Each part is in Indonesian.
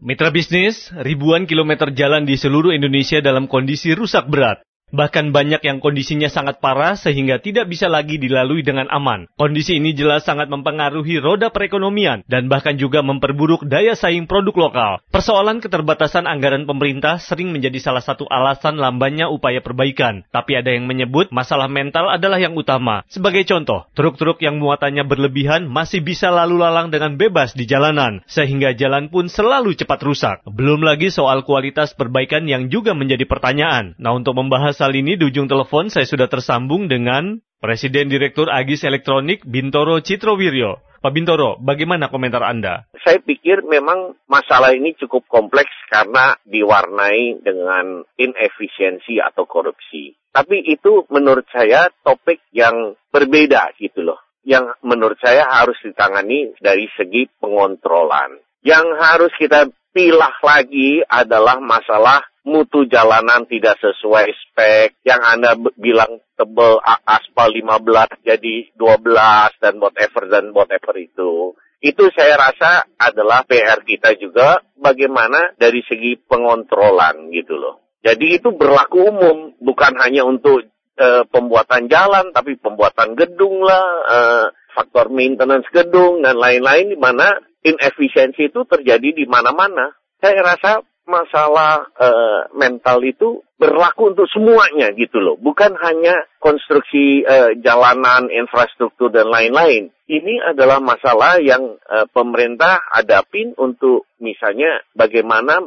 Mitra bisnis, ribuan kilometer jalan di seluruh Indonesia dalam kondisi rusak berat. Bahkan banyak yang kondisinya sangat parah sehingga tidak bisa lagi dilalui dengan aman. Kondisi ini jelas sangat mempengaruhi roda perekonomian dan bahkan juga memperburuk daya saing produk lokal. Persoalan keterbatasan anggaran pemerintah sering menjadi salah satu alasan lambannya upaya perbaikan. Tapi ada yang menyebut masalah mental adalah yang utama. Sebagai contoh, truk-truk yang muatannya berlebihan masih bisa lalu lalang dengan bebas di jalanan, sehingga jalan pun selalu cepat rusak. Belum lagi soal kualitas perbaikan yang juga menjadi pertanyaan. Nah untuk membahas hal ini di ujung telepon saya sudah tersambung dengan Presiden Direktur Agis Elektronik Bintoro Citrowiryo. Pak Bintoro, bagaimana komentar Anda? Saya pikir memang masalah ini cukup kompleks karena diwarnai dengan inefisiensi atau korupsi. Tapi itu menurut saya topik yang berbeda gitu loh. Yang menurut saya harus ditangani dari segi pengontrolan. Yang harus kita pilah lagi adalah masalah mutu jalanan tidak sesuai spek, yang Anda bilang tebel aspal 15 jadi 12 dan whatever dan whatever itu. Itu saya rasa adalah PR kita juga bagaimana dari segi pengontrolan gitu loh. Jadi itu berlaku umum, bukan hanya untuk uh, pembuatan jalan, tapi pembuatan gedung lah, uh, faktor maintenance gedung dan lain-lain di mana inefisiensi itu terjadi di mana-mana. Saya rasa masalah uh, mental itu berlaku untuk semuanya gitu loh. Bukan hanya konstruksi uh, jalanan, infrastruktur dan lain-lain. Ini adalah masalah yang uh, pemerintah hadapin untuk misalnya bagaimana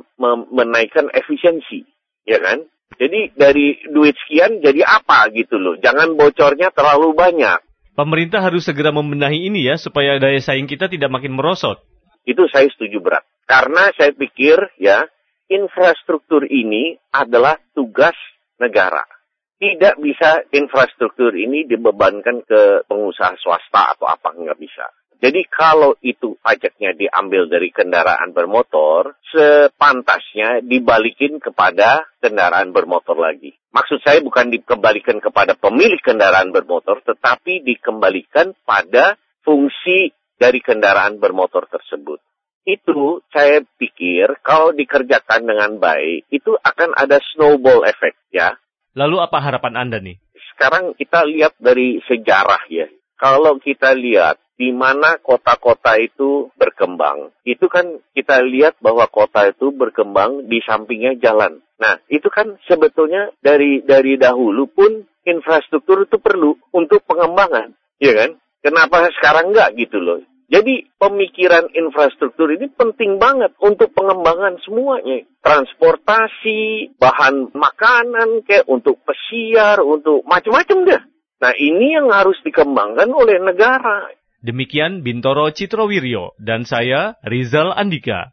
menaikkan efisiensi, ya kan? Jadi dari duit sekian jadi apa gitu loh. Jangan bocornya terlalu banyak. Pemerintah harus segera membenahi ini ya supaya daya saing kita tidak makin merosot. Itu saya setuju berat. Karena saya pikir ya infrastruktur ini adalah tugas negara. Tidak bisa infrastruktur ini dibebankan ke pengusaha swasta atau apa, nggak bisa. Jadi kalau itu pajaknya diambil dari kendaraan bermotor, sepantasnya dibalikin kepada kendaraan bermotor lagi. Maksud saya bukan dikembalikan kepada pemilik kendaraan bermotor, tetapi dikembalikan pada fungsi dari kendaraan bermotor tersebut itu saya pikir kalau dikerjakan dengan baik itu akan ada snowball effect ya. Lalu apa harapan Anda nih? Sekarang kita lihat dari sejarah ya. Kalau kita lihat di mana kota-kota itu berkembang, itu kan kita lihat bahwa kota itu berkembang di sampingnya jalan. Nah, itu kan sebetulnya dari dari dahulu pun infrastruktur itu perlu untuk pengembangan, ya kan? Kenapa sekarang enggak gitu loh? Jadi pemikiran infrastruktur ini penting banget untuk pengembangan semuanya. Transportasi, bahan makanan, kayak untuk pesiar, untuk macam-macam deh. Nah ini yang harus dikembangkan oleh negara. Demikian Bintoro Citrowiryo dan saya Rizal Andika.